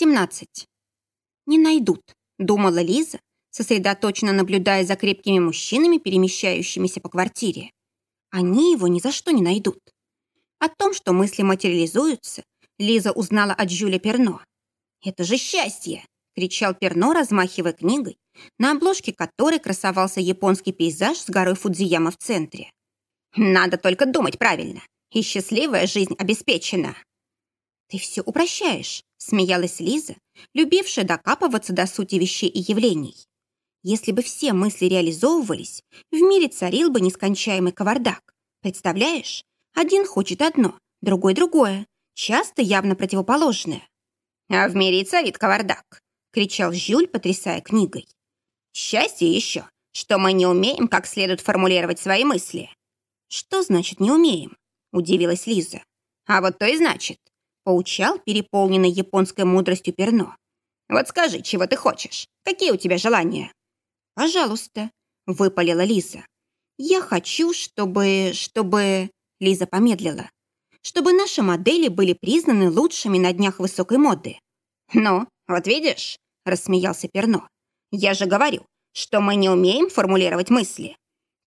17. «Не найдут», — думала Лиза, сосредоточенно наблюдая за крепкими мужчинами, перемещающимися по квартире. Они его ни за что не найдут. О том, что мысли материализуются, Лиза узнала от Жюля Перно. «Это же счастье!» — кричал Перно, размахивая книгой, на обложке которой красовался японский пейзаж с горой Фудзияма в центре. «Надо только думать правильно, и счастливая жизнь обеспечена». «Ты все упрощаешь», — смеялась Лиза, любившая докапываться до сути вещей и явлений. Если бы все мысли реализовывались, в мире царил бы нескончаемый кавардак. Представляешь? Один хочет одно, другой другое, часто явно противоположное. «А в мире и царит кавардак», — кричал Жюль, потрясая книгой. «Счастье еще, что мы не умеем как следует формулировать свои мысли». «Что значит «не умеем»?» — удивилась Лиза. «А вот то и значит поучал переполненный японской мудростью Перно. «Вот скажи, чего ты хочешь? Какие у тебя желания?» «Пожалуйста», — выпалила Лиза. «Я хочу, чтобы... чтобы...» Лиза помедлила. «Чтобы наши модели были признаны лучшими на днях высокой моды». «Ну, вот видишь», — рассмеялся Перно. «Я же говорю, что мы не умеем формулировать мысли.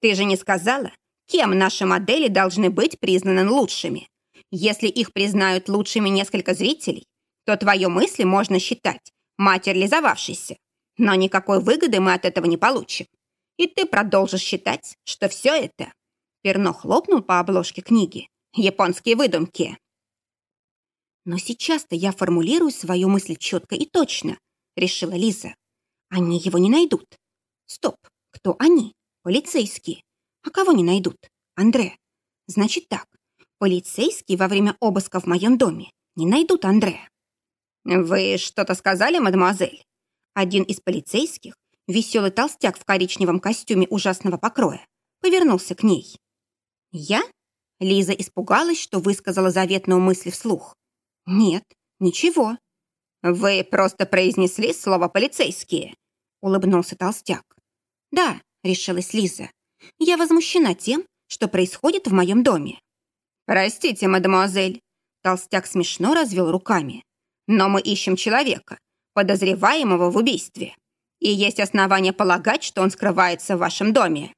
Ты же не сказала, кем наши модели должны быть признаны лучшими. Если их признают лучшими несколько зрителей, то твои мысли можно считать материализовавшейся. Но никакой выгоды мы от этого не получим. И ты продолжишь считать, что все это...» Перно хлопнул по обложке книги. «Японские выдумки». «Но сейчас-то я формулирую свою мысль четко и точно», — решила Лиза. «Они его не найдут». «Стоп, кто они? Полицейские. А кого не найдут? Андре. Значит так, Полицейские во время обыска в моем доме не найдут Андрея. «Вы что-то сказали, мадемуазель?» Один из полицейских, веселый толстяк в коричневом костюме ужасного покроя, повернулся к ней. «Я?» Лиза испугалась, что высказала заветную мысль вслух. «Нет, ничего». «Вы просто произнесли слово «полицейские», — улыбнулся толстяк. «Да», — решилась Лиза, — «я возмущена тем, что происходит в моем доме. «Простите, мадемуазель», — толстяк смешно развел руками. «Но мы ищем человека, подозреваемого в убийстве. И есть основания полагать, что он скрывается в вашем доме».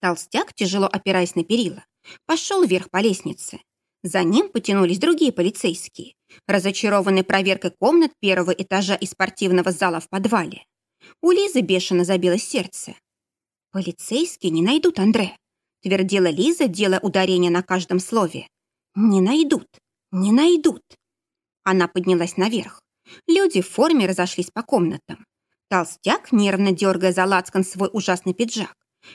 Толстяк, тяжело опираясь на перила, пошел вверх по лестнице. За ним потянулись другие полицейские, разочарованные проверкой комнат первого этажа и спортивного зала в подвале. У Лизы бешено забилось сердце. «Полицейские не найдут Андре твердила Лиза, делая ударение на каждом слове. «Не найдут! Не найдут!» Она поднялась наверх. Люди в форме разошлись по комнатам. Толстяк, нервно дергая за лацкан свой ужасный пиджак,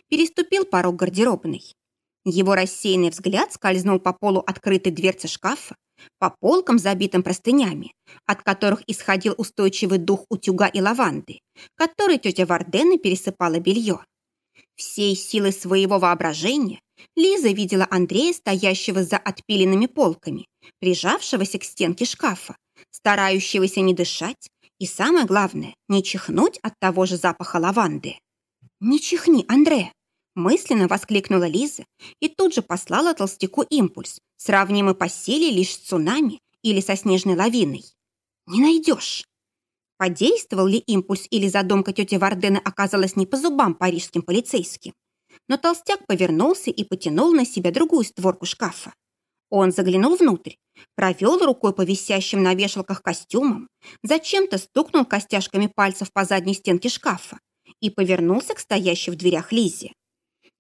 переступил порог гардеробной. Его рассеянный взгляд скользнул по полу открытой дверцы шкафа, по полкам, забитым простынями, от которых исходил устойчивый дух утюга и лаванды, который тетя Вардена пересыпала белье. Всей силой своего воображения Лиза видела Андрея, стоящего за отпиленными полками, прижавшегося к стенке шкафа, старающегося не дышать и, самое главное, не чихнуть от того же запаха лаванды. «Не чихни, Андре!» мысленно воскликнула Лиза и тут же послала толстяку импульс, сравнимый по силе лишь с цунами или со снежной лавиной. «Не найдешь!» Подействовал ли импульс или задумка тети Вардены оказалась не по зубам парижским полицейским? Но толстяк повернулся и потянул на себя другую створку шкафа. Он заглянул внутрь, провел рукой по висящим на вешалках костюмам, зачем-то стукнул костяшками пальцев по задней стенке шкафа и повернулся к стоящей в дверях Лизе.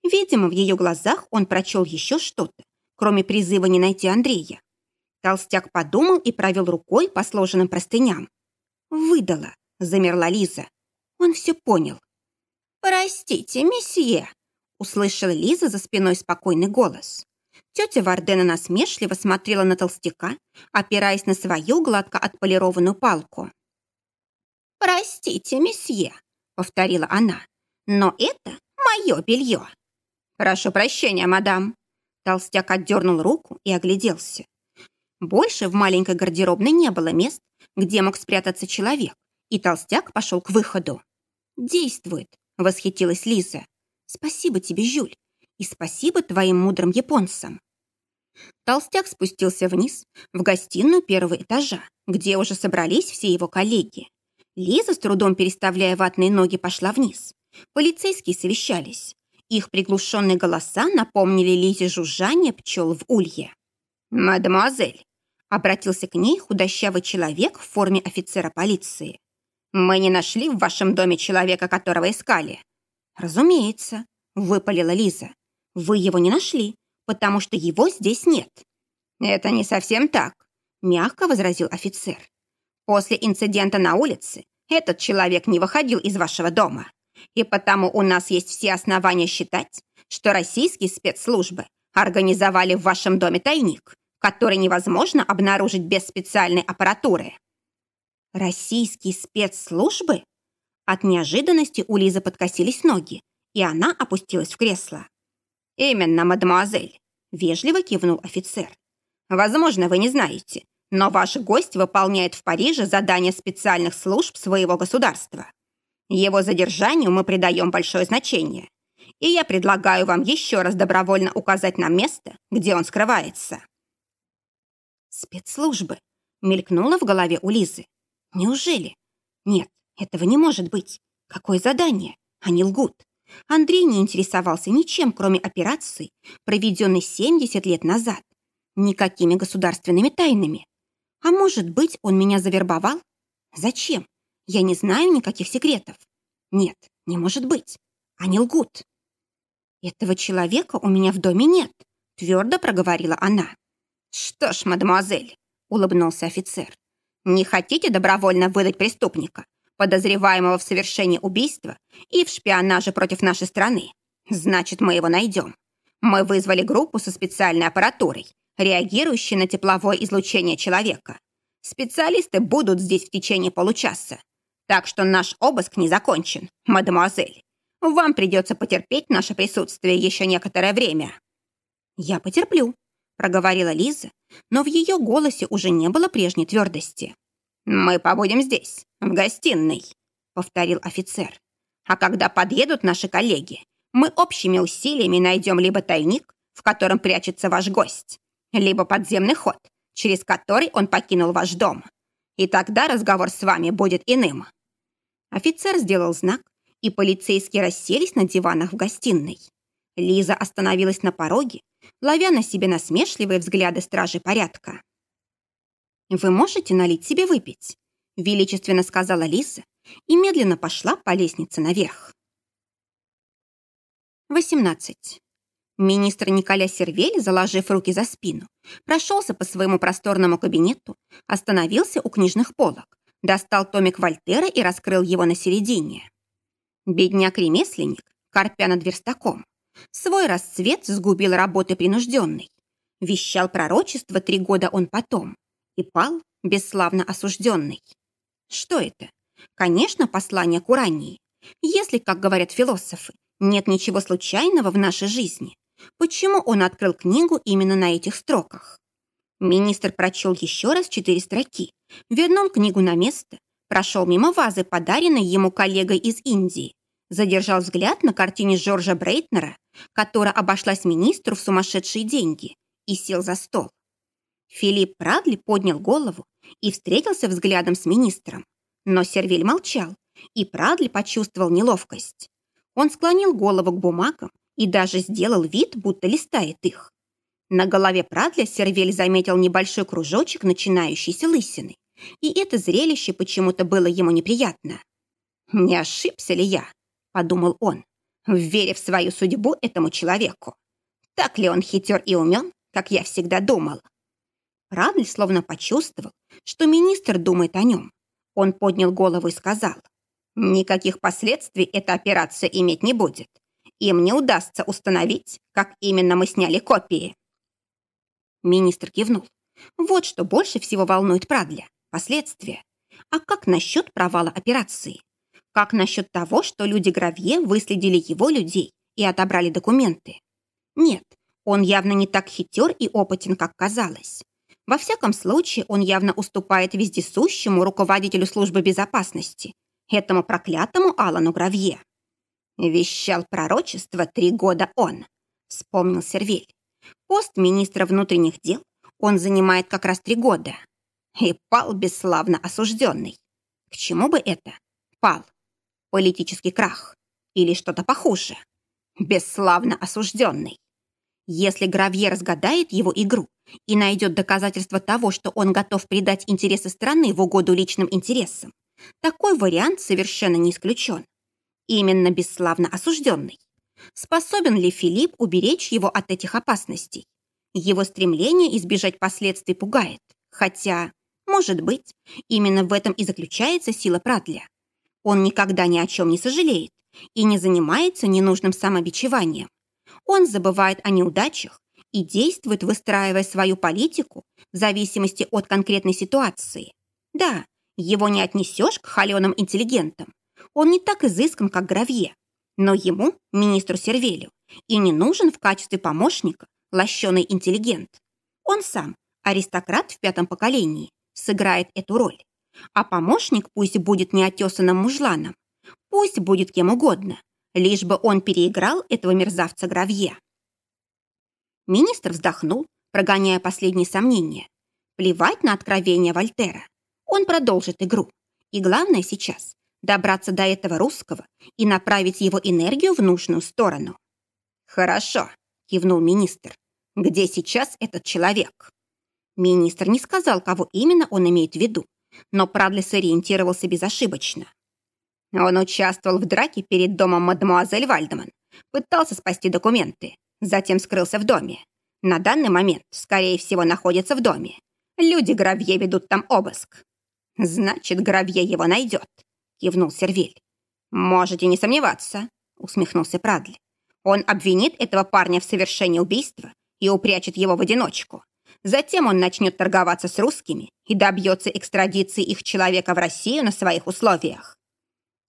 Видимо, в ее глазах он прочел еще что-то, кроме призыва не найти Андрея. Толстяк подумал и провел рукой по сложенным простыням. «Выдала», — замерла Лиза. Он все понял. «Простите, месье», — услышала Лиза за спиной спокойный голос. Тетя Вардена насмешливо смотрела на толстяка, опираясь на свою гладко отполированную палку. «Простите, месье», — повторила она, — «но это мое белье». «Прошу прощения, мадам». Толстяк отдернул руку и огляделся. Больше в маленькой гардеробной не было мест, где мог спрятаться человек, и толстяк пошел к выходу. «Действует», — восхитилась Лиза. «Спасибо тебе, Жюль, и спасибо твоим мудрым японцам». Толстяк спустился вниз, в гостиную первого этажа, где уже собрались все его коллеги. Лиза, с трудом переставляя ватные ноги, пошла вниз. Полицейские совещались. Их приглушенные голоса напомнили Лизе жужжание пчел в улье. «Мадемуазель!» — обратился к ней худощавый человек в форме офицера полиции. «Мы не нашли в вашем доме человека, которого искали». «Разумеется», — выпалила Лиза. «Вы его не нашли, потому что его здесь нет». «Это не совсем так», — мягко возразил офицер. «После инцидента на улице этот человек не выходил из вашего дома, и потому у нас есть все основания считать, что российские спецслужбы организовали в вашем доме тайник, который невозможно обнаружить без специальной аппаратуры». «Российские спецслужбы?» От неожиданности у Лизы подкосились ноги, и она опустилась в кресло. «Именно, мадемуазель», — вежливо кивнул офицер. «Возможно, вы не знаете, но ваш гость выполняет в Париже задания специальных служб своего государства. Его задержанию мы придаем большое значение, и я предлагаю вам еще раз добровольно указать нам место, где он скрывается». «Спецслужбы», — мелькнуло в голове у Лизы. «Неужели? Нет, этого не может быть. Какое задание? Они лгут. Андрей не интересовался ничем, кроме операции, проведенной 70 лет назад. Никакими государственными тайнами. А может быть, он меня завербовал? Зачем? Я не знаю никаких секретов. Нет, не может быть. Они лгут. Этого человека у меня в доме нет, твердо проговорила она. Что ж, мадемуазель, улыбнулся офицер, не хотите добровольно выдать преступника? подозреваемого в совершении убийства и в шпионаже против нашей страны. Значит, мы его найдем. Мы вызвали группу со специальной аппаратурой, реагирующей на тепловое излучение человека. Специалисты будут здесь в течение получаса. Так что наш обыск не закончен, мадемуазель. Вам придется потерпеть наше присутствие еще некоторое время». «Я потерплю», — проговорила Лиза, но в ее голосе уже не было прежней твердости. «Мы побудем здесь, в гостиной», — повторил офицер. «А когда подъедут наши коллеги, мы общими усилиями найдем либо тайник, в котором прячется ваш гость, либо подземный ход, через который он покинул ваш дом. И тогда разговор с вами будет иным». Офицер сделал знак, и полицейские расселись на диванах в гостиной. Лиза остановилась на пороге, ловя на себе насмешливые взгляды стражи порядка. «Вы можете налить себе выпить?» — величественно сказала Лиса и медленно пошла по лестнице наверх. 18. Министр Николя Сервель, заложив руки за спину, прошелся по своему просторному кабинету, остановился у книжных полок, достал томик Вольтера и раскрыл его на середине. Бедняк-ремесленник, корпя над верстаком, свой расцвет сгубил работы принужденной. Вещал пророчество три года он потом и пал, бесславно осужденный. Что это? Конечно, послание к Урании. Если, как говорят философы, нет ничего случайного в нашей жизни, почему он открыл книгу именно на этих строках? Министр прочел еще раз четыре строки, вернул книгу на место, прошел мимо вазы, подаренной ему коллегой из Индии, задержал взгляд на картине Жоржа Брейтнера, которая обошлась министру в сумасшедшие деньги, и сел за стол. Филипп Прадли поднял голову и встретился взглядом с министром. Но Сервиль молчал, и Прадли почувствовал неловкость. Он склонил голову к бумагам и даже сделал вид, будто листает их. На голове Прадля Сервель заметил небольшой кружочек начинающейся лысины, и это зрелище почему-то было ему неприятно. «Не ошибся ли я?» – подумал он, веря в свою судьбу этому человеку. Так ли он хитер и умен, как я всегда думал? Радль словно почувствовал, что министр думает о нем. Он поднял голову и сказал, «Никаких последствий эта операция иметь не будет. Им не удастся установить, как именно мы сняли копии». Министр кивнул. Вот что больше всего волнует Прадля – последствия. А как насчет провала операции? Как насчет того, что люди Гравье выследили его людей и отобрали документы? Нет, он явно не так хитер и опытен, как казалось. Во всяком случае, он явно уступает вездесущему руководителю службы безопасности, этому проклятому Алану Гравье. «Вещал пророчество три года он», — вспомнил Сервель. Пост министра внутренних дел он занимает как раз три года. И пал бесславно осужденный. К чему бы это? Пал. Политический крах. Или что-то похуже. Бесславно осужденный. Если Гравье разгадает его игру и найдет доказательства того, что он готов предать интересы страны в угоду личным интересам, такой вариант совершенно не исключен. Именно бесславно осужденный. Способен ли Филипп уберечь его от этих опасностей? Его стремление избежать последствий пугает. Хотя, может быть, именно в этом и заключается сила Пратля. Он никогда ни о чем не сожалеет и не занимается ненужным самобичеванием. Он забывает о неудачах и действует, выстраивая свою политику в зависимости от конкретной ситуации. Да, его не отнесешь к холеным интеллигентам. Он не так изыскан, как Гравье. Но ему, министру Сервелю, и не нужен в качестве помощника лощеный интеллигент. Он сам, аристократ в пятом поколении, сыграет эту роль. А помощник пусть будет неотесанным мужланом, пусть будет кем угодно, лишь бы он переиграл этого мерзавца Гравье. Министр вздохнул, прогоняя последние сомнения. Плевать на откровения Вольтера. Он продолжит игру. И главное сейчас – добраться до этого русского и направить его энергию в нужную сторону. «Хорошо», – кивнул министр. «Где сейчас этот человек?» Министр не сказал, кого именно он имеет в виду, но Прадлис ориентировался безошибочно. Он участвовал в драке перед домом мадемуазель Вальдеман, пытался спасти документы, затем скрылся в доме. На данный момент, скорее всего, находится в доме. Люди Гравье ведут там обыск. Значит, Гравье его найдет, кивнул Сервиль. Можете не сомневаться, усмехнулся Прадли. Он обвинит этого парня в совершении убийства и упрячет его в одиночку. Затем он начнет торговаться с русскими и добьется экстрадиции их человека в Россию на своих условиях.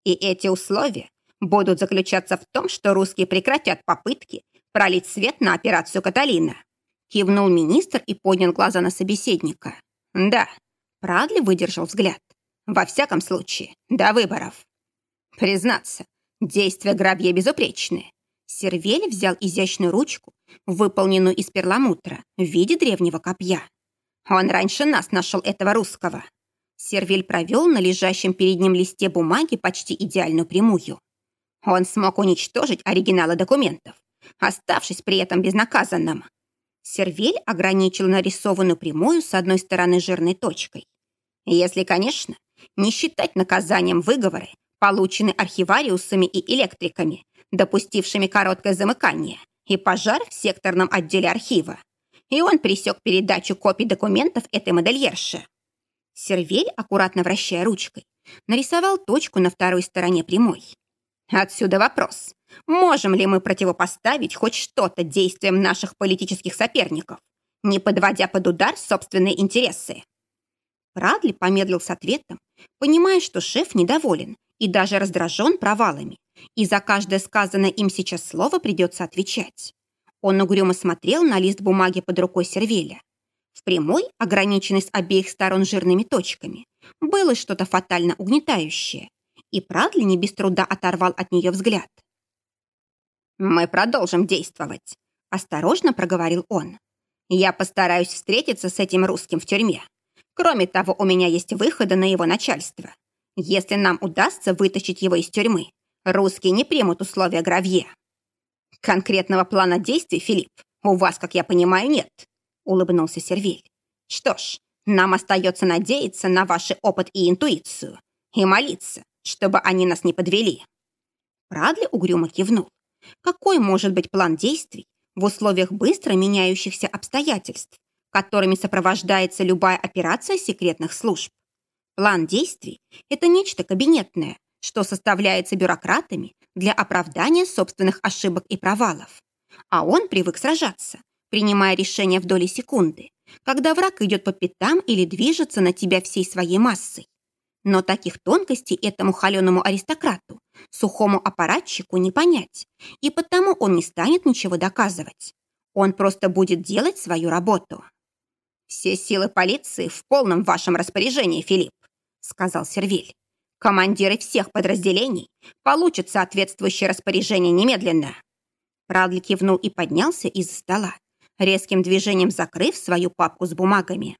И эти условия будут заключаться в том, что русские прекратят попытки пролить свет на операцию Каталина. Кивнул министр и поднял глаза на собеседника. Да, Прадли выдержал взгляд. Во всяком случае, до выборов. Признаться, действия Грабье безупречные. Сервель взял изящную ручку, выполненную из перламутра, в виде древнего копья. Он раньше нас нашел этого русского. Сервиль провел на лежащем перед ним листе бумаги почти идеальную прямую. Он смог уничтожить оригиналы документов, оставшись при этом безнаказанным. Сервель ограничил нарисованную прямую с одной стороны жирной точкой. Если, конечно, не считать наказанием выговоры, полученные архивариусами и электриками, допустившими короткое замыкание, и пожар в секторном отделе архива. И он пресек передачу копий документов этой модельерши. Сервель, аккуратно вращая ручкой, нарисовал точку на второй стороне прямой. Отсюда вопрос. Можем ли мы противопоставить хоть что-то действиям наших политических соперников, не подводя под удар собственные интересы? Прадли помедлил с ответом, понимая, что шеф недоволен и даже раздражен провалами, и за каждое сказанное им сейчас слово придется отвечать. Он угрюмо смотрел на лист бумаги под рукой Сервеля. В прямой, ограниченной с обеих сторон жирными точками, было что-то фатально угнетающее, и Прадли не без труда оторвал от нее взгляд. «Мы продолжим действовать», – осторожно проговорил он. «Я постараюсь встретиться с этим русским в тюрьме. Кроме того, у меня есть выходы на его начальство. Если нам удастся вытащить его из тюрьмы, русские не примут условия Гравье». «Конкретного плана действий, Филипп, у вас, как я понимаю, нет», улыбнулся Сервиль. Что ж, нам остается надеяться на ваш опыт и интуицию и молиться, чтобы они нас не подвели. Прадли угрюмо кивнул. Какой может быть план действий в условиях быстро меняющихся обстоятельств, которыми сопровождается любая операция секретных служб? План действий – это нечто кабинетное, что составляется бюрократами для оправдания собственных ошибок и провалов. А он привык сражаться, принимая решение в доли секунды, когда враг идет по пятам или движется на тебя всей своей массой. Но таких тонкостей этому холеному аристократу, сухому аппаратчику не понять, и потому он не станет ничего доказывать. Он просто будет делать свою работу. «Все силы полиции в полном вашем распоряжении, Филипп», сказал Сервиль. «Командиры всех подразделений получат соответствующее распоряжение немедленно». Прадли кивнул и поднялся из-за стола, резким движением закрыв свою папку с бумагами.